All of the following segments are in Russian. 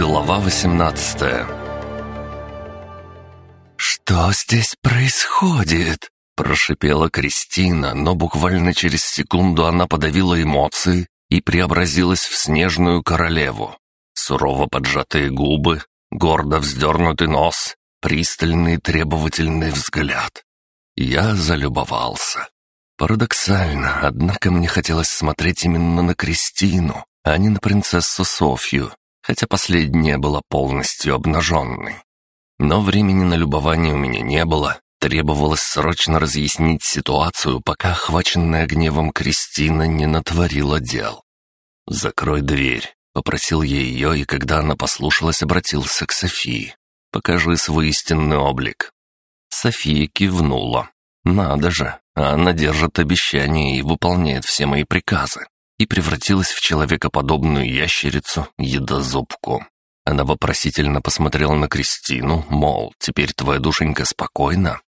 Глава 18 «Что здесь происходит?» – прошипела Кристина, но буквально через секунду она подавила эмоции и преобразилась в снежную королеву. Сурово поджатые губы, гордо вздернутый нос, пристальный требовательный взгляд. Я залюбовался. Парадоксально, однако мне хотелось смотреть именно на Кристину, а не на принцессу Софью, хотя последняя была полностью обнаженной. Но времени на любование у меня не было, требовалось срочно разъяснить ситуацию, пока охваченная гневом Кристина не натворила дел. «Закрой дверь», — попросил я ее, и когда она послушалась, обратился к Софии. «Покажи свой истинный облик». София кивнула. «Надо же, она держит обещания и выполняет все мои приказы и превратилась в человекоподобную ящерицу, едозубку. Она вопросительно посмотрела на Кристину, мол, теперь твоя душенька спокойна.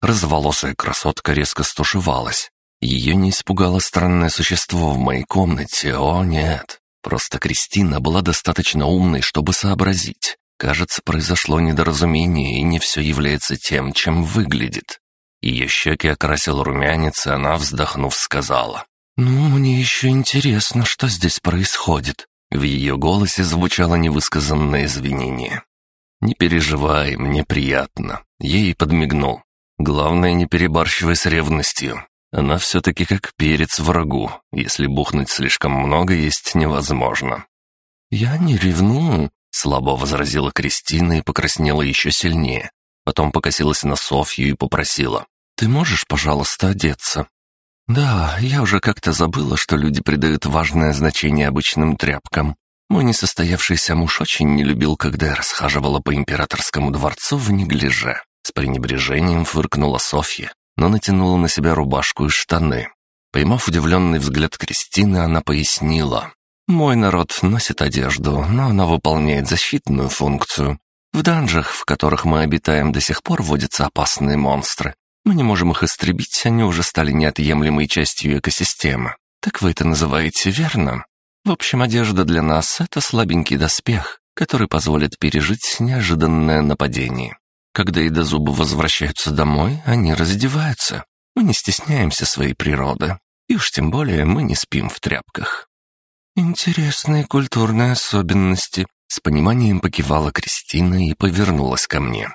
Разволосая красотка резко стушевалась. Ее не испугало странное существо в моей комнате, о нет. Просто Кристина была достаточно умной, чтобы сообразить. Кажется, произошло недоразумение, и не все является тем, чем выглядит. Ее щеки окрасил румянец, и она, вздохнув, сказала. «Ну, мне еще интересно, что здесь происходит». В ее голосе звучало невысказанное извинение. «Не переживай, мне приятно». Ей подмигнул. «Главное, не перебарщивай с ревностью. Она все-таки как перец врагу. Если бухнуть слишком много, есть невозможно». «Я не ревную», — слабо возразила Кристина и покраснела еще сильнее. Потом покосилась на Софью и попросила. «Ты можешь, пожалуйста, одеться? «Да, я уже как-то забыла, что люди придают важное значение обычным тряпкам. Мой несостоявшийся муж очень не любил, когда я расхаживала по императорскому дворцу в неглиже». С пренебрежением фыркнула Софья, но натянула на себя рубашку и штаны. Поймав удивленный взгляд Кристины, она пояснила. «Мой народ носит одежду, но она выполняет защитную функцию. В данжах, в которых мы обитаем, до сих пор водятся опасные монстры, мы не можем их истребить, они уже стали неотъемлемой частью экосистемы. Так вы это называете, верно? В общем, одежда для нас — это слабенький доспех, который позволит пережить неожиданное нападение. Когда едозубы возвращаются домой, они раздеваются. Мы не стесняемся своей природы. И уж тем более мы не спим в тряпках. Интересные культурные особенности. С пониманием покивала Кристина и повернулась ко мне.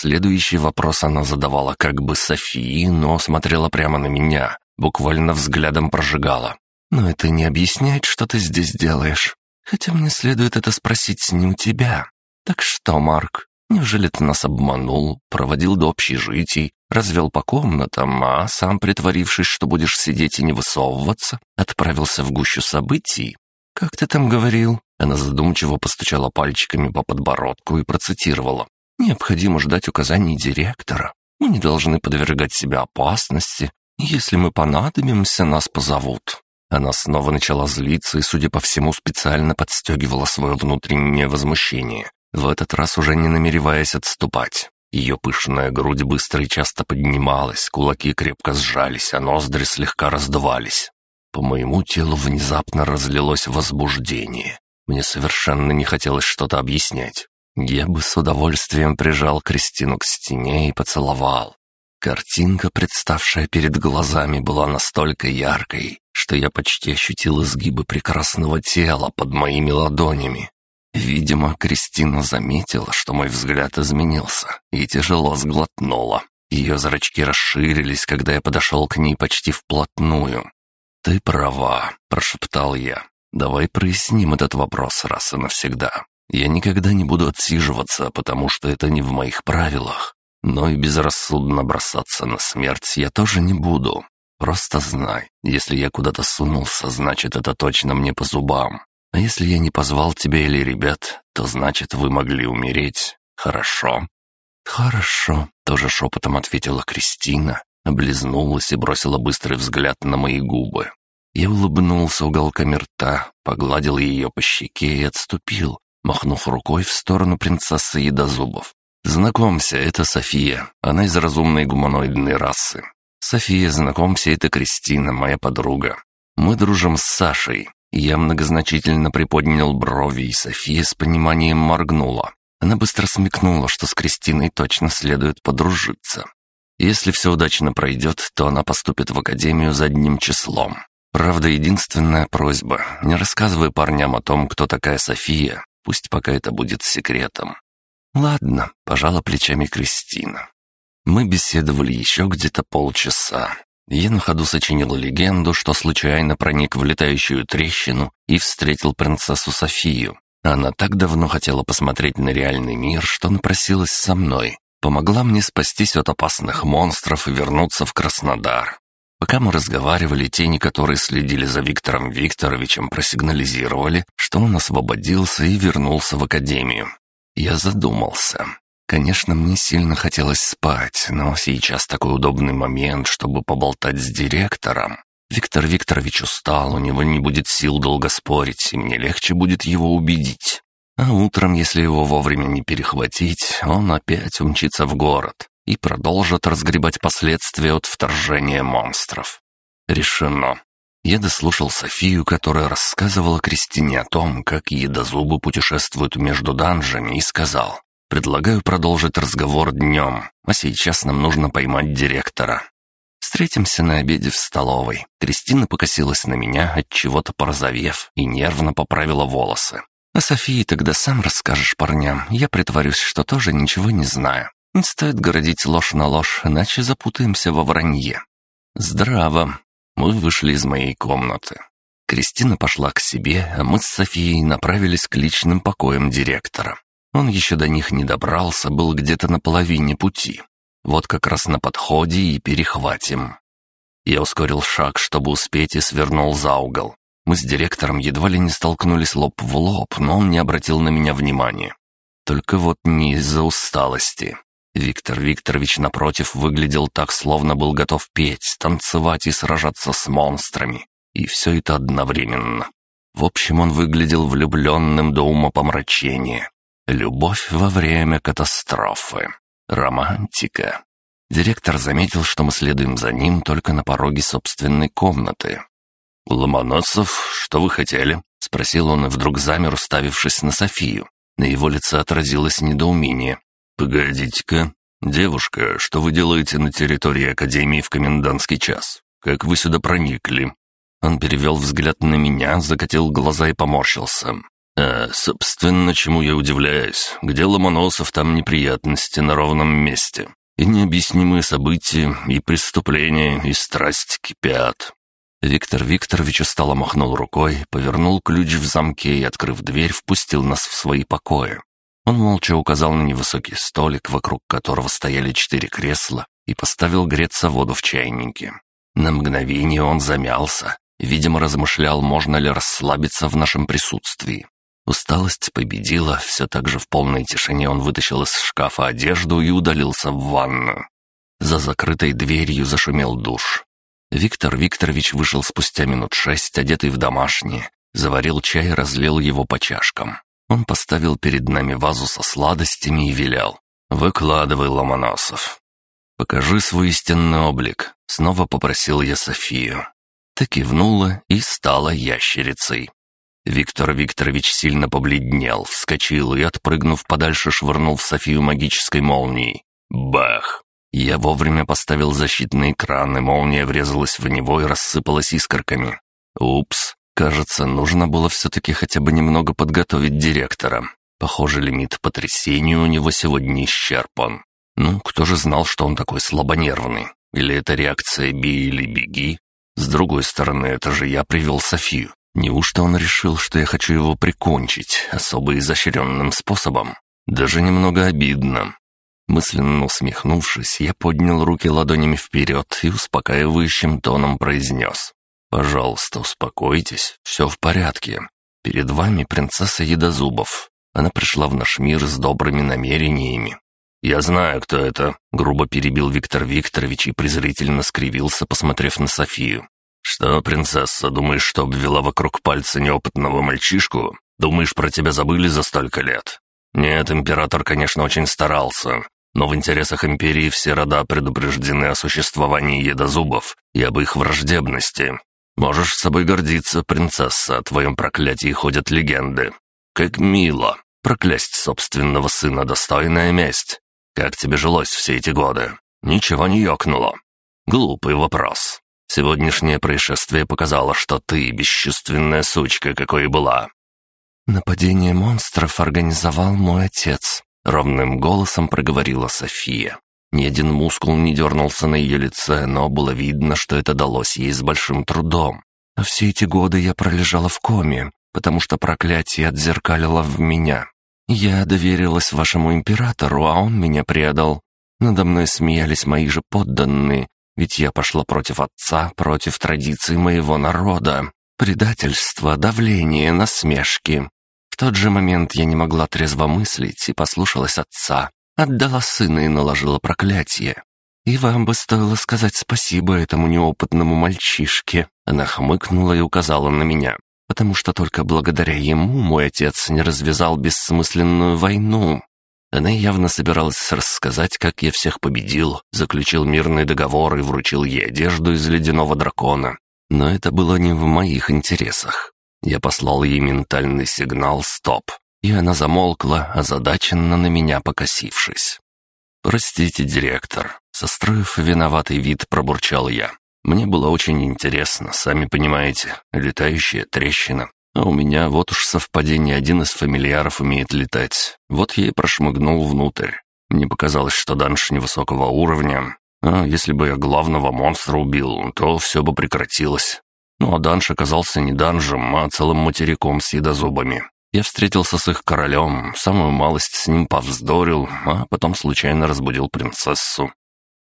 Следующий вопрос она задавала как бы Софии, но смотрела прямо на меня, буквально взглядом прожигала. «Но это не объясняет, что ты здесь делаешь. Хотя мне следует это спросить не у тебя. Так что, Марк, неужели ты нас обманул, проводил до общежитий, развел по комнатам, а сам, притворившись, что будешь сидеть и не высовываться, отправился в гущу событий? Как ты там говорил?» Она задумчиво постучала пальчиками по подбородку и процитировала. Необходимо ждать указаний директора. Мы не должны подвергать себя опасности. Если мы понадобимся, нас позовут». Она снова начала злиться и, судя по всему, специально подстегивала свое внутреннее возмущение, в этот раз уже не намереваясь отступать. Ее пышная грудь быстро и часто поднималась, кулаки крепко сжались, а ноздри слегка раздувались. По моему телу внезапно разлилось возбуждение. Мне совершенно не хотелось что-то объяснять. Я бы с удовольствием прижал Кристину к стене и поцеловал. Картинка, представшая перед глазами, была настолько яркой, что я почти ощутил изгибы прекрасного тела под моими ладонями. Видимо, Кристина заметила, что мой взгляд изменился, и тяжело сглотнула. Ее зрачки расширились, когда я подошел к ней почти вплотную. «Ты права», — прошептал я. «Давай проясним этот вопрос раз и навсегда. Я никогда не буду отсиживаться, потому что это не в моих правилах. Но и безрассудно бросаться на смерть я тоже не буду. Просто знай, если я куда-то сунулся, значит, это точно мне по зубам. А если я не позвал тебя или ребят, то значит, вы могли умереть. Хорошо?» «Хорошо», — тоже шепотом ответила Кристина, облизнулась и бросила быстрый взгляд на мои губы. Я улыбнулся уголками рта, погладил ее по щеке и отступил, махнув рукой в сторону принцессы Едозубов. «Знакомься, это София. Она из разумной гуманоидной расы. София, знакомься, это Кристина, моя подруга. Мы дружим с Сашей. Я многозначительно приподнял брови, и София с пониманием моргнула. Она быстро смекнула, что с Кристиной точно следует подружиться. Если все удачно пройдет, то она поступит в академию задним числом. Правда, единственная просьба — не рассказывай парням о том, кто такая София, пусть пока это будет секретом. «Ладно», — пожала плечами Кристина. Мы беседовали еще где-то полчаса. Я на ходу сочинил легенду, что случайно проник в летающую трещину и встретил принцессу Софию. Она так давно хотела посмотреть на реальный мир, что напросилась со мной. Помогла мне спастись от опасных монстров и вернуться в Краснодар. Пока мы разговаривали, тени, которые следили за Виктором Викторовичем, просигнализировали, что он освободился и вернулся в академию. Я задумался. Конечно, мне сильно хотелось спать, но сейчас такой удобный момент, чтобы поболтать с директором. Виктор Викторович устал, у него не будет сил долго спорить, и мне легче будет его убедить. А утром, если его вовремя не перехватить, он опять умчится в город и продолжит разгребать последствия от вторжения монстров. Решено. Я дослушал Софию, которая рассказывала Кристине о том, как едозубы путешествуют между данжами, и сказал, Предлагаю продолжить разговор днем, а сейчас нам нужно поймать директора. Встретимся на обеде в столовой. Кристина покосилась на меня, от чего-то порозовев, и нервно поправила волосы. А Софии тогда сам расскажешь парням. Я притворюсь, что тоже ничего не знаю. Не стоит городить ложь на ложь, иначе запутаемся во вранье. Здраво. Мы вышли из моей комнаты. Кристина пошла к себе, а мы с Софией направились к личным покоям директора. Он еще до них не добрался, был где-то на половине пути. Вот как раз на подходе и перехватим. Я ускорил шаг, чтобы успеть, и свернул за угол. Мы с директором едва ли не столкнулись лоб в лоб, но он не обратил на меня внимания. Только вот не из-за усталости. Виктор Викторович, напротив, выглядел так, словно был готов петь, танцевать и сражаться с монстрами. И все это одновременно. В общем, он выглядел влюбленным до ума помрачения. Любовь во время катастрофы. Романтика. Директор заметил, что мы следуем за ним только на пороге собственной комнаты. «Ломоносов, что вы хотели?» — спросил он и вдруг замер, уставившись на Софию. На его лице отразилось недоумение. «Погодите-ка. Девушка, что вы делаете на территории Академии в комендантский час? Как вы сюда проникли?» Он перевел взгляд на меня, закатил глаза и поморщился. А, собственно, чему я удивляюсь. Где Ломоносов, там неприятности на ровном месте. И необъяснимые события, и преступления, и страсть кипят. Виктор Викторович устало махнул рукой, повернул ключ в замке и, открыв дверь, впустил нас в свои покои. Он молча указал на невысокий столик, вокруг которого стояли четыре кресла, и поставил греться воду в чайнике. На мгновение он замялся, видимо, размышлял, можно ли расслабиться в нашем присутствии. Усталость победила, все так же в полной тишине он вытащил из шкафа одежду и удалился в ванну. За закрытой дверью зашумел душ. Виктор Викторович вышел спустя минут шесть, одетый в домашнее, заварил чай и разлил его по чашкам. Он поставил перед нами вазу со сладостями и велел. «Выкладывай, Ломоносов». «Покажи свой истинный облик», — снова попросил я Софию. Так кивнула и стала ящерицей. Виктор Викторович сильно побледнел, вскочил и, отпрыгнув подальше, швырнул в Софию магической молнией. Бах! Я вовремя поставил защитный экран, и молния врезалась в него и рассыпалась искорками. Упс, кажется, нужно было все-таки хотя бы немного подготовить директора. Похоже, лимит потрясений у него сегодня исчерпан. Ну, кто же знал, что он такой слабонервный? Или это реакция «би» или «беги»? С другой стороны, это же я привел Софию. Неужто он решил, что я хочу его прикончить особо изощренным способом? Даже немного обидно. Мысленно усмехнувшись, я поднял руки ладонями вперед и успокаивающим тоном произнес. «Пожалуйста, успокойтесь, все в порядке. Перед вами принцесса Едозубов. Она пришла в наш мир с добрыми намерениями». «Я знаю, кто это», — грубо перебил Виктор Викторович и презрительно скривился, посмотрев на Софию. «Что, принцесса, думаешь, что обвела вокруг пальца неопытного мальчишку? Думаешь, про тебя забыли за столько лет?» «Нет, император, конечно, очень старался, но в интересах империи все рода предупреждены о существовании едозубов и об их враждебности. Можешь с собой гордиться, принцесса, о твоем проклятии ходят легенды. Как мило. Проклясть собственного сына — достойная месть. Как тебе жилось все эти годы? Ничего не ёкнуло. Глупый вопрос. Сегодняшнее происшествие показало, что ты бесчувственная сучка, какой была. «Нападение монстров организовал мой отец», — ровным голосом проговорила София. Ни один мускул не дернулся на ее лице, но было видно, что это далось ей с большим трудом. А все эти годы я пролежала в коме, потому что проклятие отзеркалило в меня. Я доверилась вашему императору, а он меня предал. Надо мной смеялись мои же подданные, ведь я пошла против отца, против традиций моего народа. Предательство, давление, насмешки. В тот же момент я не могла трезво мыслить и послушалась отца. Отдала сына и наложила проклятие. И вам бы стоило сказать спасибо этому неопытному мальчишке. Она хмыкнула и указала на меня. Потому что только благодаря ему мой отец не развязал бессмысленную войну. Она явно собиралась рассказать, как я всех победил, заключил мирный договор и вручил ей одежду из ледяного дракона. Но это было не в моих интересах. Я послал ей ментальный сигнал «Стоп», и она замолкла, озадаченно на меня покосившись. «Простите, директор», — состроив виноватый вид, пробурчал я. «Мне было очень интересно, сами понимаете, летающая трещина. А у меня вот уж совпадение, один из фамильяров умеет летать. Вот я и прошмыгнул внутрь. Мне показалось, что данж невысокого уровня. А если бы я главного монстра убил, то все бы прекратилось. Ну а данж оказался не данжем, а целым материком с едозубами. Я встретился с их королем, самую малость с ним повздорил, а потом случайно разбудил принцессу.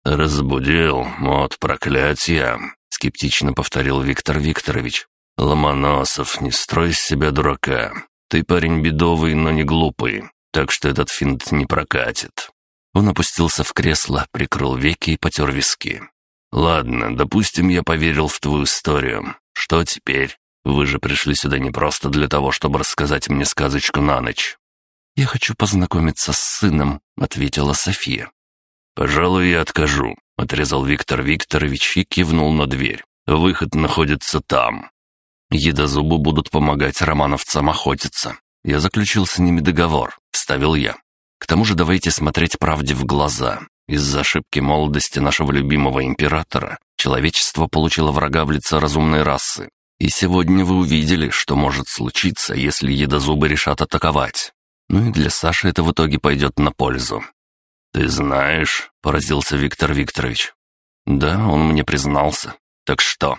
«Разбудил? Вот проклятие!» — скептично повторил Виктор Викторович. «Ломоносов, не строй из себя дурака. Ты парень бедовый, но не глупый, так что этот финт не прокатит». Он опустился в кресло, прикрыл веки и потер виски. «Ладно, допустим, я поверил в твою историю. Что теперь? Вы же пришли сюда не просто для того, чтобы рассказать мне сказочку на ночь». «Я хочу познакомиться с сыном», — ответила София. «Пожалуй, я откажу», — отрезал Виктор Викторович и кивнул на дверь. «Выход находится там». Едозубы будут помогать романовцам охотиться. Я заключил с ними договор, вставил я. К тому же давайте смотреть правде в глаза. Из-за ошибки молодости нашего любимого императора человечество получило врага в лице разумной расы, и сегодня вы увидели, что может случиться, если едозубы решат атаковать. Ну и для Саши это в итоге пойдет на пользу. «Ты знаешь», — поразился Виктор Викторович. «Да, он мне признался. Так что?»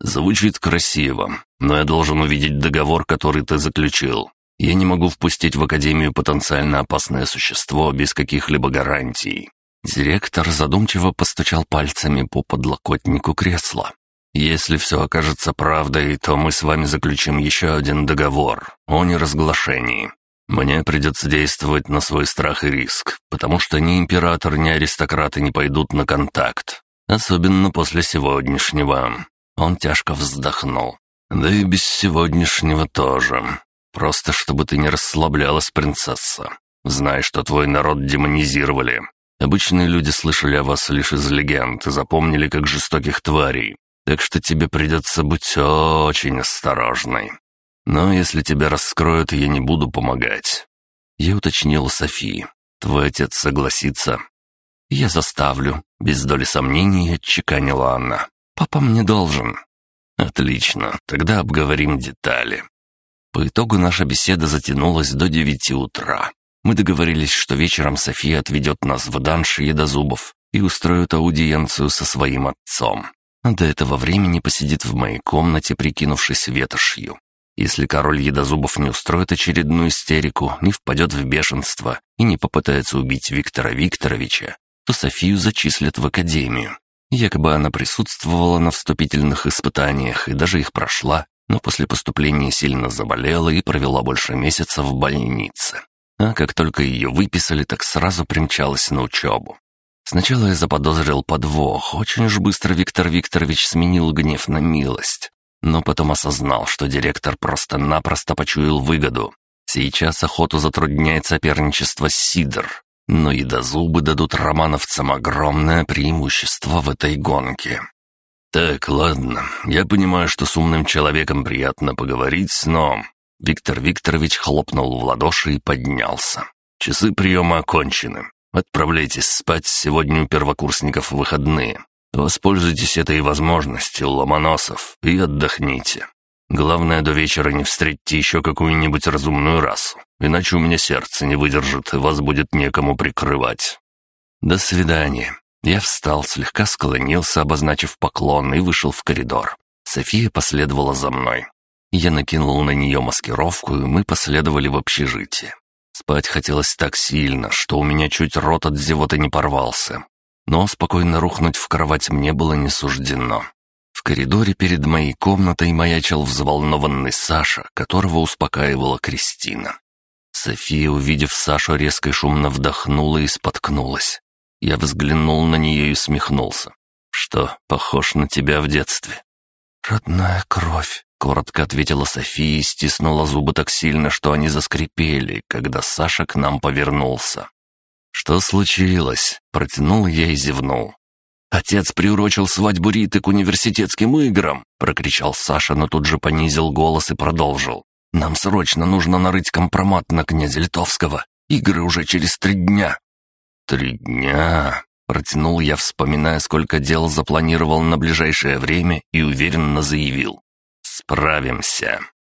«Звучит красиво, но я должен увидеть договор, который ты заключил. Я не могу впустить в Академию потенциально опасное существо без каких-либо гарантий». Директор задумчиво постучал пальцами по подлокотнику кресла. Если все окажется правдой, то мы с вами заключим еще один договор о неразглашении. Мне придется действовать на свой страх и риск, потому что ни император, ни аристократы не пойдут на контакт. Особенно после сегодняшнего. Он тяжко вздохнул. Да и без сегодняшнего тоже. Просто чтобы ты не расслаблялась, принцесса. Знай, что твой народ демонизировали. Обычные люди слышали о вас лишь из легенд и запомнили как жестоких тварей. Так что тебе придется быть очень осторожной. Но если тебя раскроют, я не буду помогать». Я уточнил Софии. «Твой отец согласится?» «Я заставлю», — без доли сомнений отчеканила она. «Папа мне должен». «Отлично, тогда обговорим детали». По итогу наша беседа затянулась до девяти утра. Мы договорились, что вечером София отведет нас в данж Едозубов и устроит аудиенцию со своим отцом до этого времени посидит в моей комнате, прикинувшись ветошью. Если король Едозубов не устроит очередную истерику, не впадет в бешенство и не попытается убить Виктора Викторовича, то Софию зачислят в академию. Якобы она присутствовала на вступительных испытаниях и даже их прошла, но после поступления сильно заболела и провела больше месяца в больнице. А как только ее выписали, так сразу примчалась на учебу. Сначала я заподозрил подвох, очень уж быстро Виктор Викторович сменил гнев на милость. Но потом осознал, что директор просто-напросто почуял выгоду. Сейчас охоту затрудняет соперничество Сидор, но и до зубы дадут романовцам огромное преимущество в этой гонке. «Так, ладно. Я понимаю, что с умным человеком приятно поговорить, но...» Виктор Викторович хлопнул в ладоши и поднялся. «Часы приема окончены. Отправляйтесь спать, сегодня у первокурсников выходные. Воспользуйтесь этой возможностью, Ломоносов, и отдохните. Главное, до вечера не встретите еще какую-нибудь разумную расу, иначе у меня сердце не выдержит, и вас будет некому прикрывать. До свидания. Я встал, слегка склонился, обозначив поклон, и вышел в коридор. София последовала за мной. Я накинул на нее маскировку, и мы последовали в общежитие. Спать хотелось так сильно, что у меня чуть рот от зевоты не порвался. Но спокойно рухнуть в кровать мне было не суждено. В коридоре перед моей комнатой маячил взволнованный Саша, которого успокаивала Кристина. София, увидев Сашу, резко и шумно вдохнула и споткнулась. Я взглянул на нее и смехнулся. «Что, похож на тебя в детстве?» «Родная кровь», — коротко ответила София и стиснула зубы так сильно, что они заскрипели, когда Саша к нам повернулся. «Что случилось?» — протянул я и зевнул. «Отец приурочил свадьбу Риты к университетским играм!» — прокричал Саша, но тут же понизил голос и продолжил. «Нам срочно нужно нарыть компромат на князя Литовского. Игры уже через три дня». «Три дня?» — протянул я, вспоминая, сколько дел запланировал на ближайшее время и уверенно заявил. «Справимся».